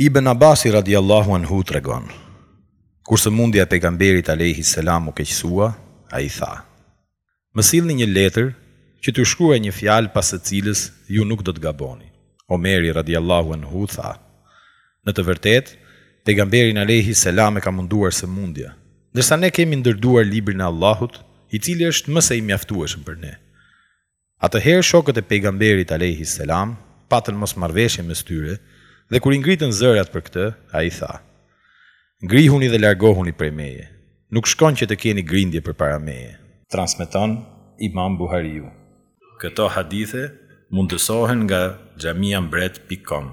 Ibn Abasi radijallahu anhu tregon, Kur sëmundja e Pejgamberit alejhi selam u keqësua, ai tha, Më sillni një letër që t'ju shkruaj një fjalë pas së cilës ju nuk do të gaboni. Omeri radijallahu anhu tha, Në të vërtetë, Pejgamberin alejhi selam e ka munduar sëmundja, ndërsa ne kemi ndër duar Librin e Allahut, i cili është mëse i mjaftueshëm për ne. Atëherë shokët e Pejgamberit alejhi selam patën mosmarrëveshje mes tyre dhe kur i ngritën zërat për këtë, ai tha, Ngrihuni dhe largohuni prej meje, nuk shkon që të keni grindje përpara meje. Transmeton Imam Buhariu. Këto hadithe mundësohen nga Xhamia Mbret pikë kom.